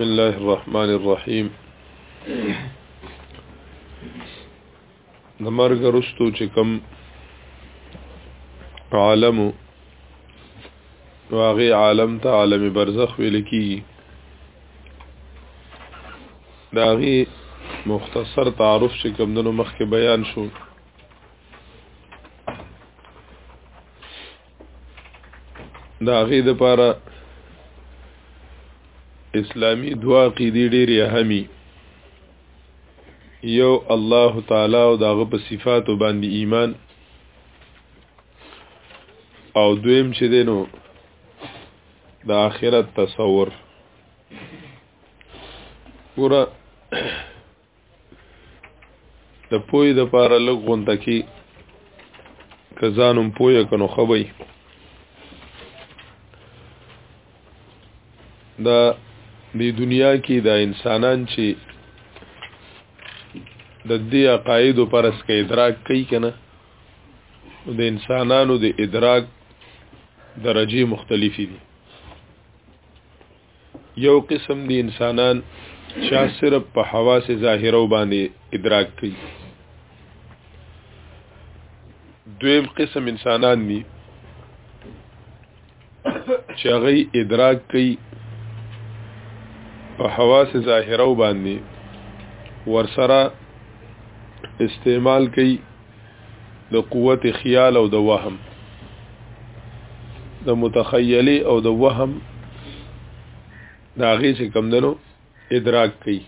بسم الله الرحمن الرحیم نمرګ رستو چې کوم عالم واغه عالم ته عالم برزخ ویل کیږي داغي مختصر تعارف چې کوم دنو مخکې بیان شو داغي د پاره اسلامی دوا عقیدی ډېری اهمي یو الله تعالی او داغه په صفاتو باندې ایمان او دویم چې دینو د آخرت تصور ګوره د پوی د پاره لږ غونډه کې کزانم پوی کنو خبي دا د دنیا کې دا انسانان چې د دې عقاید پر اس کې ادراک کوي کنه د انسانانو د ادراک درجه مختلفې دي یو قسم دي انسانان چې صرف په حواس ظاهرو باندې ادراک کوي دویم قسم انسانان دي چې هغه ادراک کوي په حواس ظاهره باندې ورسره استعمال کوي د قوت خیال او د وهم د متخیلی او د وهم د هغې چې کم دنو ادراک کوي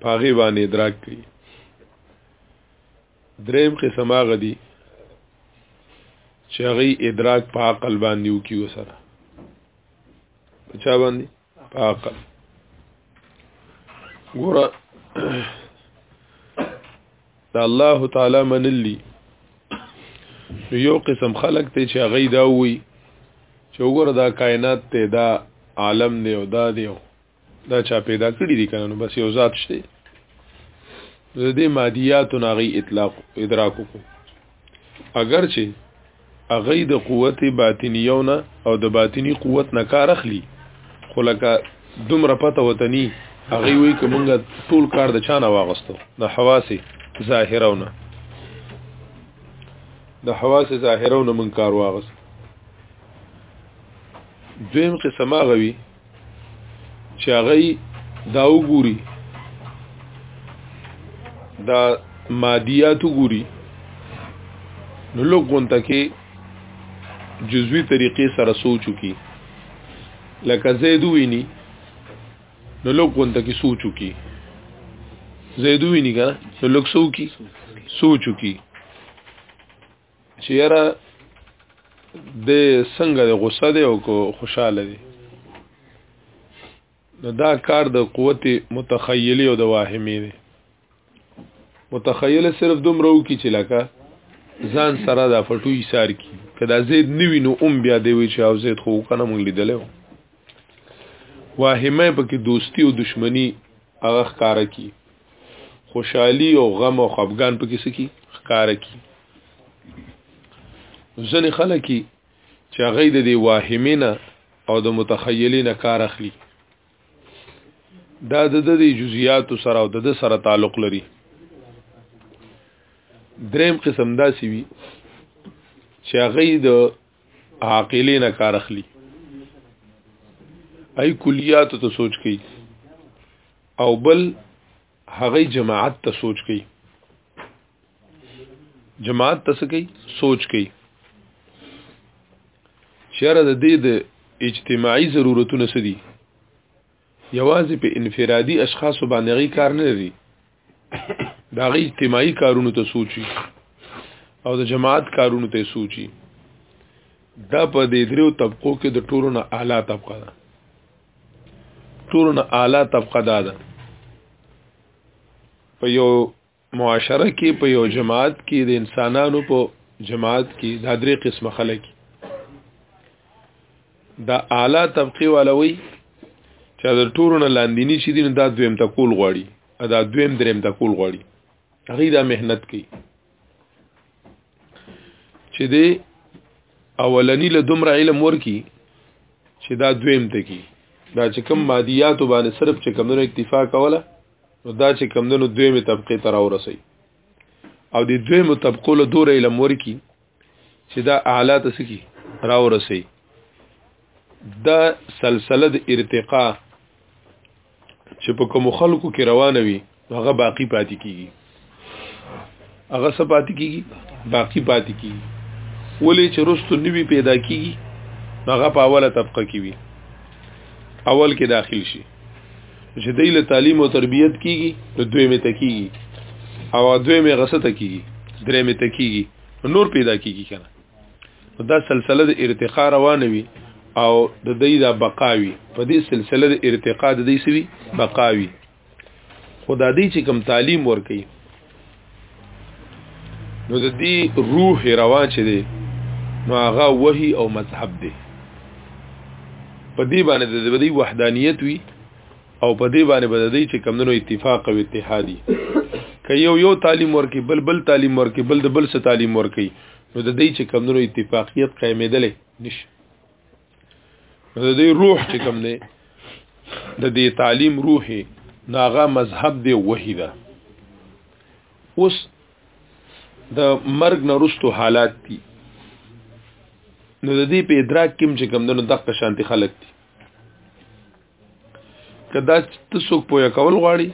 په هغې باندې ادراک کوي دریم قسم هغه دي چې هغه ادراک په عقل باندې وکي وسره په چا باندې په عقل ګوره دا الله تعالی منلی یو قسم خلق ته چې هغه دا وي چې وګوره دا کائنات ته دا عالم دی او دا دی دا چا پیدا کړی دي کنه نو بس یو ذات شته د دې مادیات ناغي اطلاق ادراک کو اگر چې اغه د قوت باطنیونه او د باطنی قوت نه کار اخلي خو لکه دومره پته وتنی هغه وی کومه ټول کار د چانه واغستو د حواسي ظاهرونه د حواس ظاهرونه من کار واغست دویم قسمه غوي چې هغه دا وګوري دا مادیات وګوري نو لوګون ته کې جزوی طریقې سره سوچو کی لکه زید ویني نو لوګون ته کې سوچو کی زید ویني کنه نو لوګ سو کی سوچو کی چې یاره د څنګه د غصه دی او کو خوشاله دی نو دا کار د قوت متخیلی او د واهمی دی متخیل صرف دومره وکي چې لکه ځان سره دا فټو ایثار کی کدا زید نوی نو ام بیا دی وی چې او زید خو کنه مونږ لیدلې واهمه پکې دوستی او دشمنی هغه ښکارا کی خوشحالي او غم او خفګان پکې سکی ښکار کی ځنې خلک چې هغه د دی واهمینه او د متخیلینه کار اخلي دا د دې جزئیات سره او د دې سره تعلق لري دریم قسم دا سی وی چې هغه د عاقلینه کار اخلي ای کلیات ته سوچ کوي او بل هغه جماعت ته سوچ کوي جماعت ته سکی سوچ کوي شهر د دې د اجتماعي ضرورتونو سدي یوازې په انفرادي اشخاص باندې غي کار نه لري دا غي اجتماعي کارونو ته سوچي او د جماعت کارونو ته سوچي دا په دې درو طبقو کې د ټولو نه اعلی طبقه ده تورن اعلی طبقه دا ده په یو معاشره کې په یو جماعت کې د انسانانو په جماعت کې دا درې قسمه خلک دا اعلی طبقه والوي چې د ټورن لاندینی شي دین دا دویم تکول غواړي دا دویم دریم تکول غواړي هغه دا مهنت کوي چې دی اولنی له دومره علم ورکی چې دا دویم ته کی دا چې کم مادیات باندې صرف چې کمونو اکتفا کوله نو دا چې کمونو دویمه طبقه تر اورسي او د دویمه طبقه له دوره علم ورکی چې دا اعلی ته سکی راورسي دا سلسله د ارتقا چې په کوم خلکو کې روانه وي هغه باقی پاتې کیږي هغه څه پاتې کیږي باقی پاتې کیږي ولې چې رستو نوی پیدا کیږي هغه په اوله طبقه کې وي اول کې داخل شي چې د له تعلیم او تربیت کیږي نو دوی مې تکیږي او دوی مې غسه تکیږي درې مې تکیږي نور پیدا کیږي کنه دا سلسله د ارتقا روانه وي او د دې د بقاوي په دې سلسله د ارتقا د دې سوي بقاوي خدا دې چې کوم تعلیم ورکي نو د دې روح روان چې دی نو هغه وਹੀ او مذهب دی په دې باندې د دې وحدانیت وی او په دې باندې بددي چې کمندونو اتفاق او اتحادي که یو یو تعلیم ورکي بل بل تعلیم ورکي بل د بل څه تعلیم ورکي نو د دې چې کمونو اتفاقیت قائمېدلې نشي نو د دې روح چې کم نه د دې تعلیم روحي ناغه مذهب دی وحیدا اوس د مرګ نرستو حالات دي نو د دې په ادراک کې چې کم دنو دغه شانتي خلک دي کدا ته څوک پوهه کول غواړي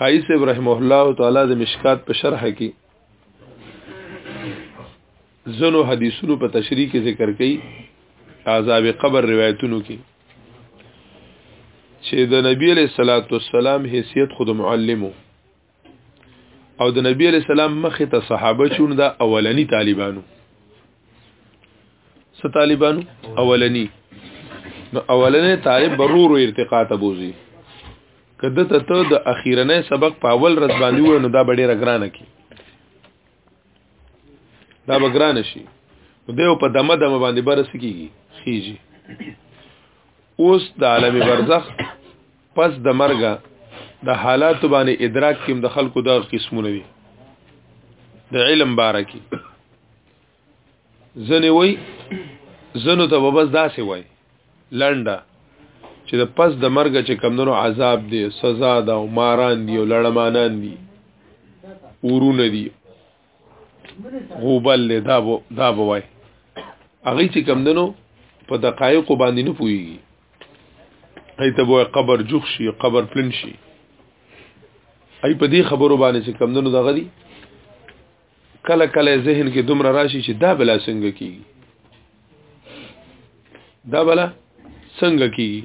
قیس ابراهیم الله تعالی د مشکات په شرح کې زنو حدیثونو په تشریح کې ذکر کړي عذاب قبر روایتونو کې چې د نبی علیہ الصلوۃ والسلام حیثیت خود معلمو او د نبی علیہ السلام مخ ته صحابه چون دا اولنی طالبانو څه طالبانو اولنی نو اولنې طالب برورو ارتقا ته بوزي کده ته ته د اخیرنې سبق په اول رس باندې و نو دا به ډیره ګرانه کی دا به ګرانه شي نو دیو په دمه دمه باندې برس کیږي خیږي اوس د عالم برزخ پس د مرګه د حالات باندې ادراک کیم د خلکو د قسمونه دي د علم باره کې ځنې وای ځنو ته به بس داسې وای لنډه چې د پس د مرګ چې کمندونو عذاب دی سزا ده او ماران دی او لړمانان دی ورونه دی غوبل له دا بو دا بوای هغه چې کمندونو په دقایق باندې نه پويږي ایته بو قبر جوخ شي قبر پلن شي ای په دې خبرو باندې چې کمندونو دغه دی کله کله ذهن کې دومره راشي چې دا بلا څنګه کیږي دا بلا څنګه کیږي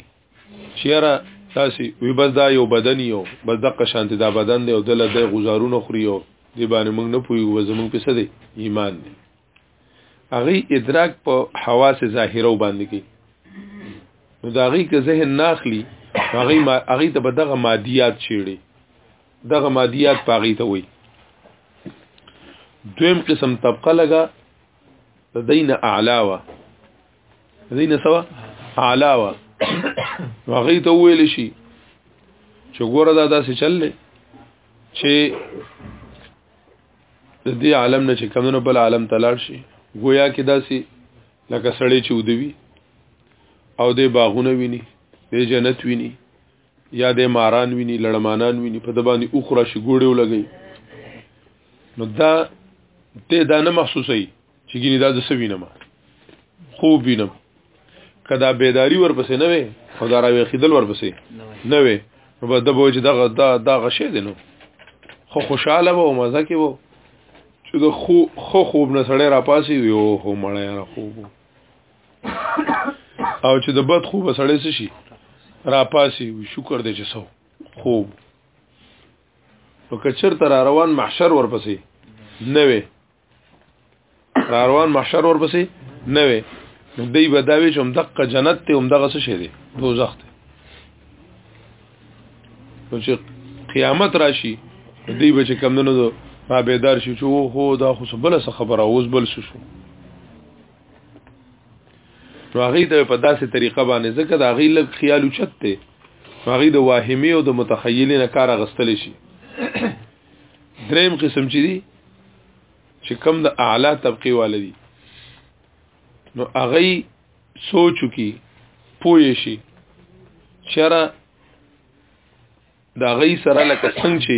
چیرې تاسو وی بس دا یو بدن یو بس د قشانت دا بدن دی او دله د غزارونو خوري او دی باندې موږ نه پوي و زموږ په سده ایمان دی هغه ادراک په حواس ظاهره باندې کی نو دا غي که ذهن ناخلی هغه هغه ته بدغه مادیات چیړي دغه مادیات پاغي ته وي دویم قسم طبقه لګا د دین اعلاوه دین سوا اعلاوه هغه ته ویل شي چې ګوره دا داسې چللې چې د دې عالم نه چې کمونو بل عالم تلاړ شي گویا کې داسې لکه سړی چې ودوي او د باغونه ویني د جنت ویني یا د ماران ویني لړمانان ویني په د باندې اوخ راشي ګوړې ولګي نو دا ته دا نه محسوسوي چې ګینه دا د سوي نه ما خوب وینم کدا بیداری ورپسې نه وي او دا راوي خیدل ورپسې نه وي نو به د بوج دغه دا دا غشې دي نو خو خوشاله وو مزه کې وو چې د خو خو خوب نه سړی را پاسي وي او هو مړی را خوب او چې د بد خوب سړی څه شي را پاسي وي شکر دې چې سو خوب نو کچر تر روان محشر ورپسې نه وي را روان محشر ورپسې نه وي نو دی به دا وی چې هم دغه جنت ته هم دغه څه شي دی دوزخ ته نو چې قیامت راشي دی به چې کم نه نو ما بیدار شي چې وو هو دا خو بل څه خبره اوس بل شو نو هغه ته په داسې طریقه باندې ځکه دا غي لګ خیال چت ته هغه د واهمي او د متخیل نه کار غستل شي دریم قسم چې دي چې کم د اعلی طبقه والدي نو هغه سوچو کی پوه شي چرا دا غي سره لکه څنګه چې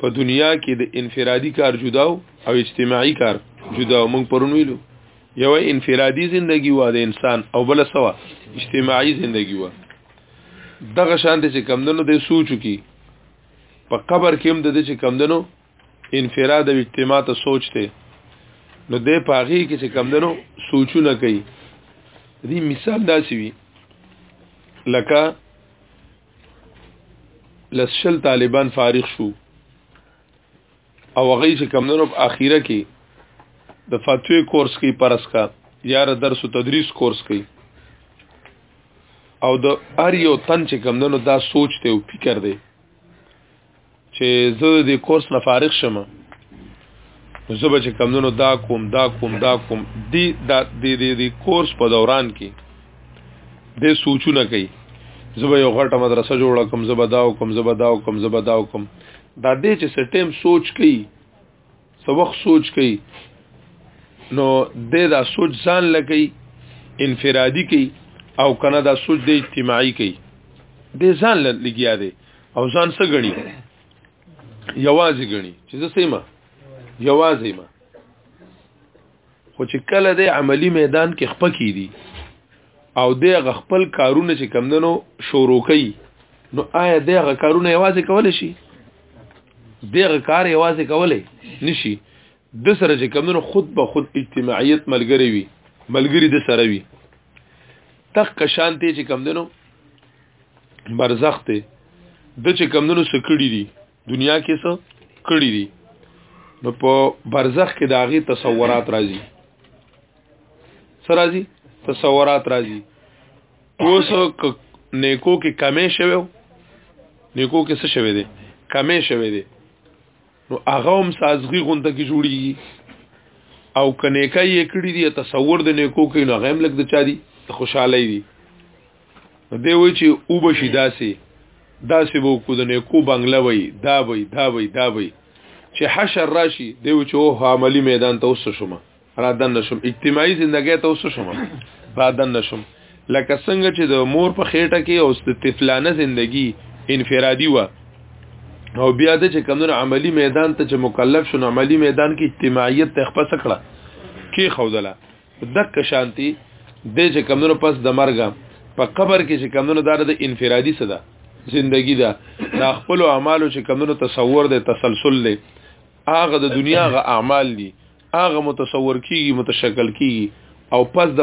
په دنیا کې د انفرادي کار جدا او اجتماعي کار جدا مونږ پرون ویلو یو انفرادي زندگی و د انسان او بل سوا اجتماعي زندگی و دغه شان چې کمندونو د سوچو کې په قبر کې هم د دې چې کمندونو انفراد او اجتماع ته سوچته نو د پاغي کې چې کمندونو سوچونه کوي دې مثال داسې وي لکه لسشل طالبان فارغ شو او هغه چې کمندونو په اخیره کې د فتوی کورس کې پرس کا یا د درس او تدریس کورس کې او د ار یو تن چې کمندونو دا سوچ ته او فکر دی چې زه د کورس نه فارغ شم نو زه به چې کمونو دا کوم دا کوم دا کوم دی دا دی دی دی کورس په دوران کې د سوچونه کوي زه به یو غټه مدرسه جوړه کوم زه به دا کوم زه به دا کوم زه به دا کوم دا دې چې سټیم سوچ کوي سو وخت سوچ کوي نو د دا سوچ ځان لګي انفرادي کوي او کنه دا سوچ د اجتماعي کوي د ځان لګیا دی او ځان څه غني یوازې غني چې زه سیمه یوازې ما خو چې کله د عملی میدان کې خپکی دي او د خپل کارونه چې کمندنو شروع کوي نو آیا دغه کارونه یوازې کول شي دغه کار یوازې کولای نشي د سره چې کمندنو خود به خود اجتماعیت ملګری وي ملګری د سره وي تخ کشانته چې کمندنو برزخ ته د چې کمندنو سکړی دي دنیا کې څه کړی دي نو په برزخ کې داغي تصورات راځي سره راځي تصورات راځي اوس نیکو کې کمې شوی نیکو کې څه شوی دی کمې شوی دی نو هغه هم سازغي غونډه کې جوړیږي او کنيکای یې کړی دی تصور د نیکو کې نو غیم لګ د چا دی خوشاله دی دی وی چې او بشي داسي داسي وو کو د نیکو بنگله وی دا وی دا وی دا وی چې حشر راشي دی وی چې او عملی میدان ته اوس شوم را دن نشم اجتماعي زندګۍ ته اوس شوم را دن نشم لکه څنګه چې د مور په خېټه کې او د طفلانه زندگی انفرادي و او بیا د چې کمونو عملی میدان ته چې مکلف شون عملی میدان کې اجتماعیت ته خپل سکړه کې خودله دک شانتی د چې کمونو پس د مرګ په قبر کې چې کمونو دار د انفرادي صدا زندگی دا د خپل اعمالو چې کمونو تصور د تسلسل دی هغه د دنیا غ اعمال دي هغه متصور کیږي متشکل کیږي او پس د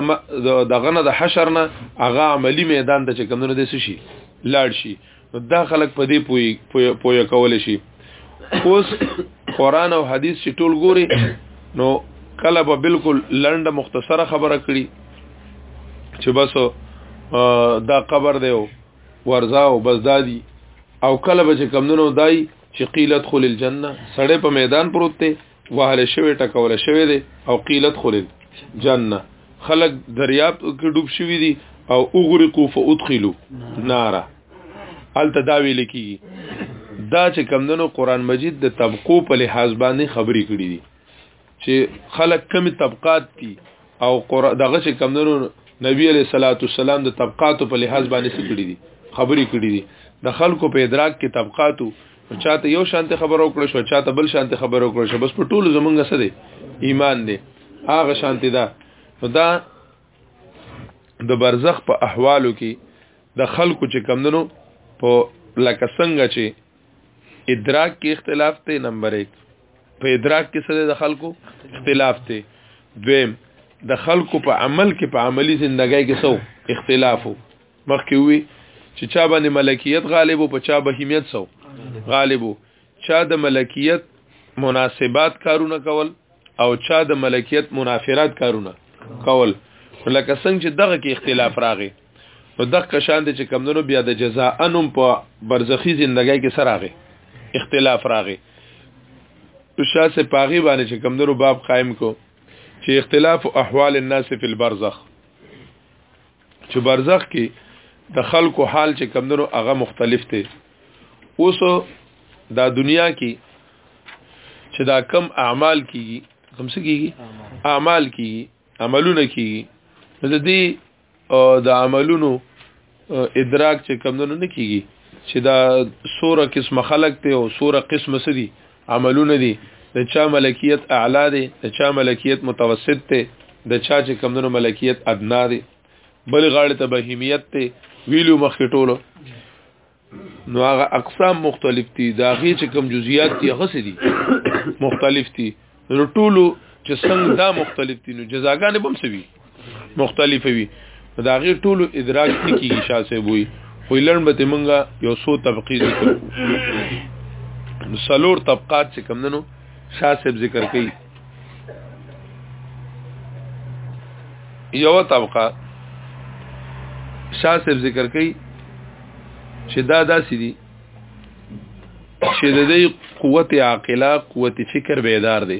دغه نه د حشر نه هغه عملی میدان ته چې کمونو د شي لاړ شي دا خلک په دې پوي پوي کول شي اوس قران او حدیث چې ټول ګوري نو کله به بالکل لنډه مختصره خبره کړي چې بس دا قبر دی ورزاو بس دادی او کله به چې کمندونو دای چې قیلت خل الجنه سړې په میدان پروت دی وهل شوی ټکول شوی دی او قیلت خلل جنه خلق دریاب کې ډوب شوی دی او اغرقوا فادخلوا نارا الته دا ویل کی دا چې کمندنو قران مجید د طبقو په لحاظ باندې خبرې کړې دي چې خلق کمی طبقات دي او دغه چې کمندنو نبی علیہ الصلوۃ والسلام د طبقاتو په لحاظ باندې څه کړی دي خبرې کړې دي د خلکو په ادراک کې طبقاتو چاته یو شانته خبر او کړ شو چاته بل شانته خبر او کړ شو بس په ټولو زمونږ سره دی ایمان دی هغه شانته ده دا د برزخ په احوالو کې د خلکو چې کمندنو په لکه څنګه چې ادراک کې اختلاف ته نمبر 1 په ادراک کې سره د خلکو اختلاف ته دویم د خلکو په عمل کې په عملی زندګۍ کې سو اختلافو مخکې وی چې چا باندې ملکیت غالب او په چا بهیمیت سو غالب چا د ملکیت مناسبات کارونه کول او چا د ملکیت منافرات کارونه کول لکه څنګه چې دغه کې اختلاف راغی نو دغه شان دي چې کمندونو بیا د جزاء انم په برزخی ژوندۍ کې سره راغی اختلاف راغی شاه سه پاغي باندې چې کمندونو باب قائم کو چې اختلاف احوال الناس فی البرزخ چې برزخ کې د خلکو حال چې کمندونو هغه مختلف دی اوس دا دنیا کې چې دا کم اعمال کیږي کم څه کیږي اعمال کیږي عملونه کیږي د دې د عملونو ادراک چې کمندونو نه کیږي چې دا سوره قسم خلق ته او سوره قسم سدي عملونه دي د چا ملکیت اعلی دی د چا ملکیت متوسط دی د چا چې کمونو ملکیت ادنا دی بل غاړه ته بهیمیت دی ویلو مخې ټولو نو هغه اقسام مختلف دي دا غي چې کم جزئیات دي هغه څه دي مختلف دي نو ټولو چې څنګه دا مختلف دي نو جزاګانې بم سوي مختلفه وي دا غیر ټولو ادراج نه کیږي شاسه وي خو لړن به مونږه یو سو طبقه ذکر سلور طبقات چې کم دنو شاسه ذکر کوي یو طبقه شاسه ذکر کوي چې دا داسې دي چې د دې قوت عاقله قوت فکر بیدار دي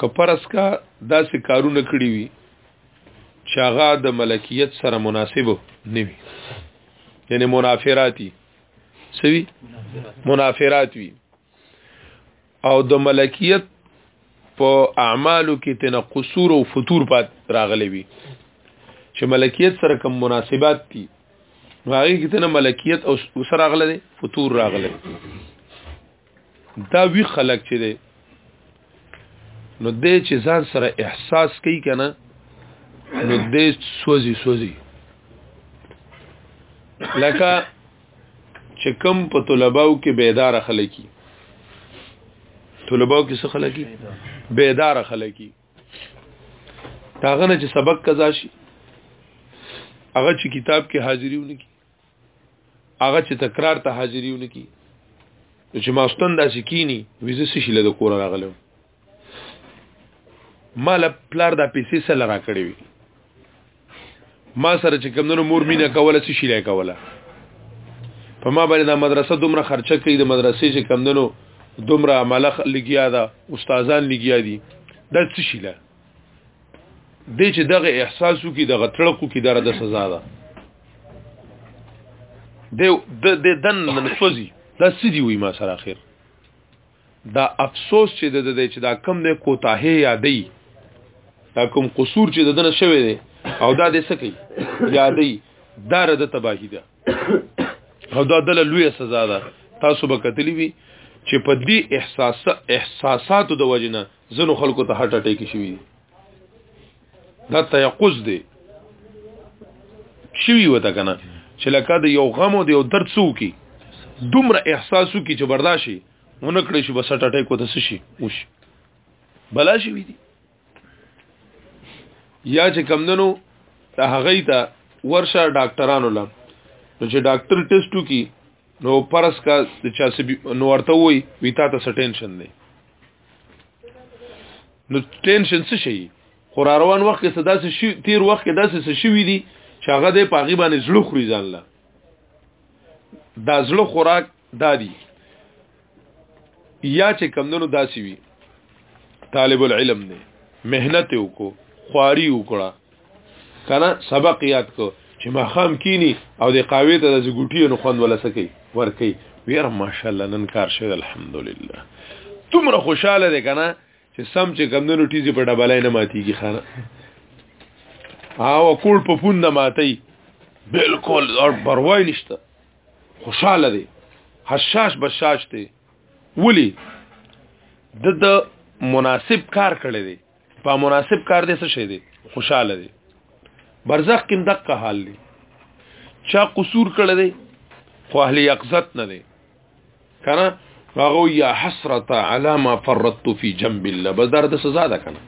کپرس کا داسې کارونه کړی وي چې هغه د ملکیت سره مناسب نه وي یعنی منافراتی سوي منافرات وي او د ملکیت په اعمالو کې تنه قصور او فتور پات راغلي وي چې ملکیت سره کوم مناسبات دي هغه کې تنه ملکیت او سره راغلي فتور راغلي دا وی خلک چې دی نو دې چې ځان سره احساس کوي کنه نو دې سوزي سوزي لکه چې کم په طلباو کې بیدار خلکی طلباو کې څه خلکی بیدار خلکی داغه نه چې سبق قضا شي هغه چې کتاب کې حاضری ونی هغه چې تکرار ته حاضریونه کی چې ماستون داسې کینی ویزه سې شله د کور راغلو مال پلار دا پیسې سره را کړې وي ما سره چې کمندونو مور مینه کوله سې شله کوله په ما باندې دا مدرسه دومره خرچه کوي د مدرسې چې کمندونو دومره ملخ لګیا دا استادان لګیا دي دا څه شله دې چې دغه احساسو کې دغه تړکو کې دره د سزا ده د د دن نن سوزي دا سدي وي ما سره اخر دا افسوس چې د دې چې دا کم نه کوتاه یادې دا کوم قصور چې د دنه شوی دی او دا دې سکی یادې دار د تباہی ده او دا د لوی سزا ده تاسو به کتلی وي چې په دې احساس احساساتو د وجنه ځنو خلکو ته هټه ټیک شوی دا تیقظ دی شوی وته کنه چې لکه د یو غم او د یو درد سو کی دومره احساسو کی چې برداشي مونږ کړی شو بس هټه ټیک وته شي وش بلا شي وی دي یا چې کمندنو هغه ته ورشه ډاکټرانو لم نو چې ډاکټر ټیسټو کی نو پرس کا د چا سبي نو ورته وي وی تا ته سټینشن دی نو ټینشن څه شي خو را روان وخت کې صدا څه شي تیر وخت کې داسې څه شي دي چې هغه د پاغي باندې زړه خوري ځان لا دا زړه خوراک دادی یا چې کمندونو داسي وي طالب العلم نه مهنت وکړو خواري وکړه کنه سبق یاد کو چې ما خام کینی او د قاوی ته د زګوټی نو خوند ولا سکی ورکی ویر ماشاءالله نن کار شوی الحمدلله تمره خوشاله ده کنه چې سم چې کمندونو ټیزی په ډبلای نه ماتیږي خانه او کول په پوند نه ماتي بالکل اور پروايي نشته خوشاله دي حشاش بشاش دي ولی د د مناسب کار کړی دی په مناسب کار دې څه شي دي خوشاله دي برزخ کې دقه حال دي چا قصور کړی دی خو اهل یقظت نه دی کنه هغه یا حسرت علی ما فرطت فی جنب الله بس درد سزا ده کنه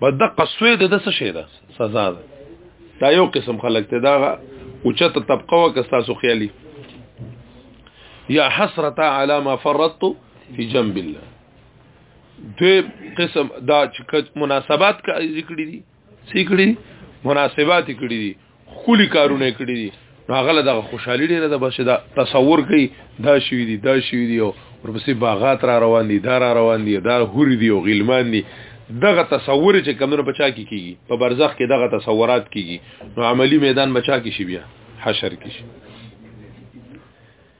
په دقه سوی د څه شي ده سزا ده دا یو قسم خلک ته دا اوچته طبقه وکه تاسو خیالي یا حسرت علی ما فرطت فی جنب الله دوی قسم دا چې مناسبات کا ذکر دي سیکړي مناسبات کړی دي خولي کارونه کړی دي نو هغه له دغه خوشحالي ډیره ده بس دا تصور کوي دا شوی دي دا شوی دي او ورپسې باغات را روان دي دا را روان دي دا هوري دي او غلمان دي دغه تصور چې کمونه بچا کی کیږي په برزخ کې دغه تصورات کیږي نو عملی میدان بچا کی شي بیا حشر کې شي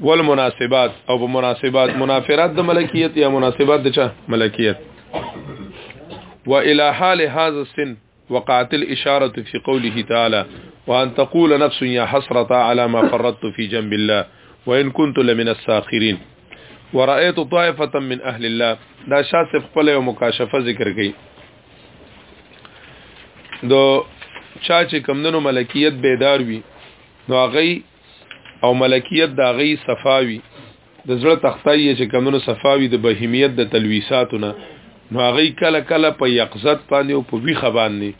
والمناسبات او په مناسبات منافرات د ملکیت یا مناسبات د چا ملکیت و الى حال هذا السن وقعت الاشاره في قوله تعالى وان تقول نفس يا حسرة على ما فرطت في جنب الله وان كنت لمن الساخرين ورأيت طائفه من اهل الله دا شاسف خپل یو مکاشفه ذکر کړي دو چا چې کمندونو ملکیت بیدار وي نو هغه او ملکیت دا غي صفاوي د زړه تختای چې کمونو صفاوي د بهیمیت د تلويساتونه نو هغه کله کله په یقظت باندې او په ویخه باندې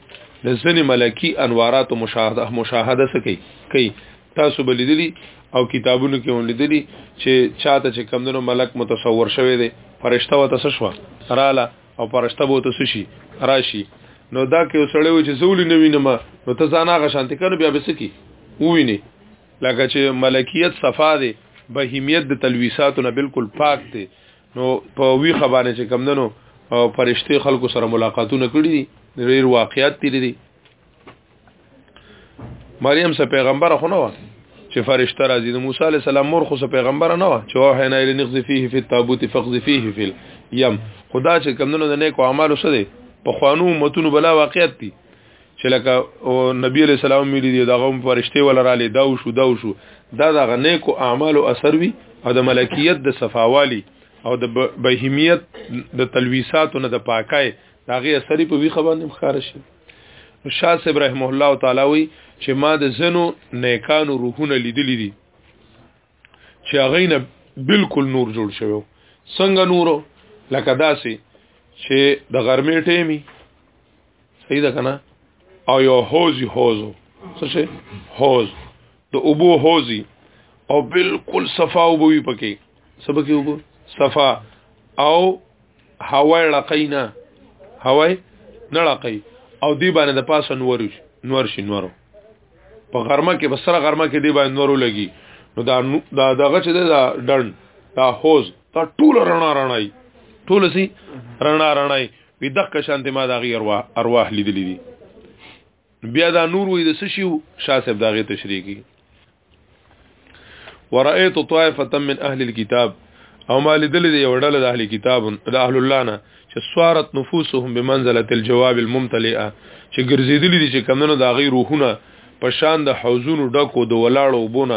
د ځنې ملکی انوارات او مشاهده مشاهده سکی کوي تاسو بلیدلی او کتابونو کې ولیدلی چې چاته چې کمونو ملک متصور شوی دی فرشته وته شوا رااله او پرشته به ته شي راشي نو دا کې وسړی و چې زول نه وینم نو ته ځان هغه شانتي کنه بیا به سکی وویني لکه چې ملکیت صفا دی بهیمیت د تلویساتو نه بالکل پاک دی نو په وی خبره چې کم دنو او پرشته خلکو سره ملاقاتونه کړي دي ډیر واقعیات تیر دي مریم سه پیغمبر خو نه و چې فرشته راځي د موسی علی السلام مور خو سه پیغمبر نه و چې واه نه اله نقذ فيه في التابوت فقذ فيه في اليم خدا چې کمندونو د نیکو اعمالو سره دی په خوانو متونو بلا واقعیت دي چې لکه نبی علی السلام ملي دي دغه فرشته ولا را لې دا شو دا شو دا دغه نیکو اعمالو اثر وي او د ملکیت د صفاوالي او د بهیمیت د تلويساتو نه د پاکای داغه اثر په وی خبرنه مخارشه شاه صاحب رحمه الله تعالی وی چې ما د زنو نیکانو روحونه لیدلې دي چې هغه نه بالکل نور جوړ شوی څنګه نورو لکه داسې چې د غرمې ټیمی صحیح ده کنه او یو حوزي حوزو څه شي حوز د اوبو حوزي او بالکل صفا اوبوي پکې سبق یو کو صفا او هوای لقینا هوای نه لقی او دی باندې د پاسه نور نور شي نورو په غرمه کې په سره غرمه کې دی باندې نورو لګي نو دا دا دغه چې دا ډن دا حوز دا ټول رڼا رڼای ټول سي رڼا رڼای وی دغه شانته ما دا غي ارواح ارواح لیدلې دي بیا دا نور وې د سشي شاه صاحب داغه تشریح کی ورأيت طائفه من اهل الكتاب او ما لیدل دی یو ډله د اهل کتاب د اهل الله نه چې سوارت نفوسهم بمنزله الجواب الممتلئه چې ګرځیدلی دي چې کمنو د غیر روحونه په شان د حوزونو ډکو د ولاړو وبونه